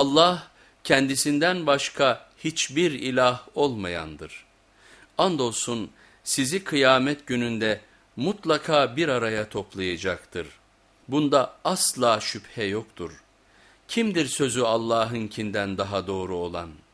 Allah kendisinden başka hiçbir ilah olmayandır. Andolsun sizi kıyamet gününde mutlaka bir araya toplayacaktır. Bunda asla şüphe yoktur. Kimdir sözü Allah'ınkinden daha doğru olan?''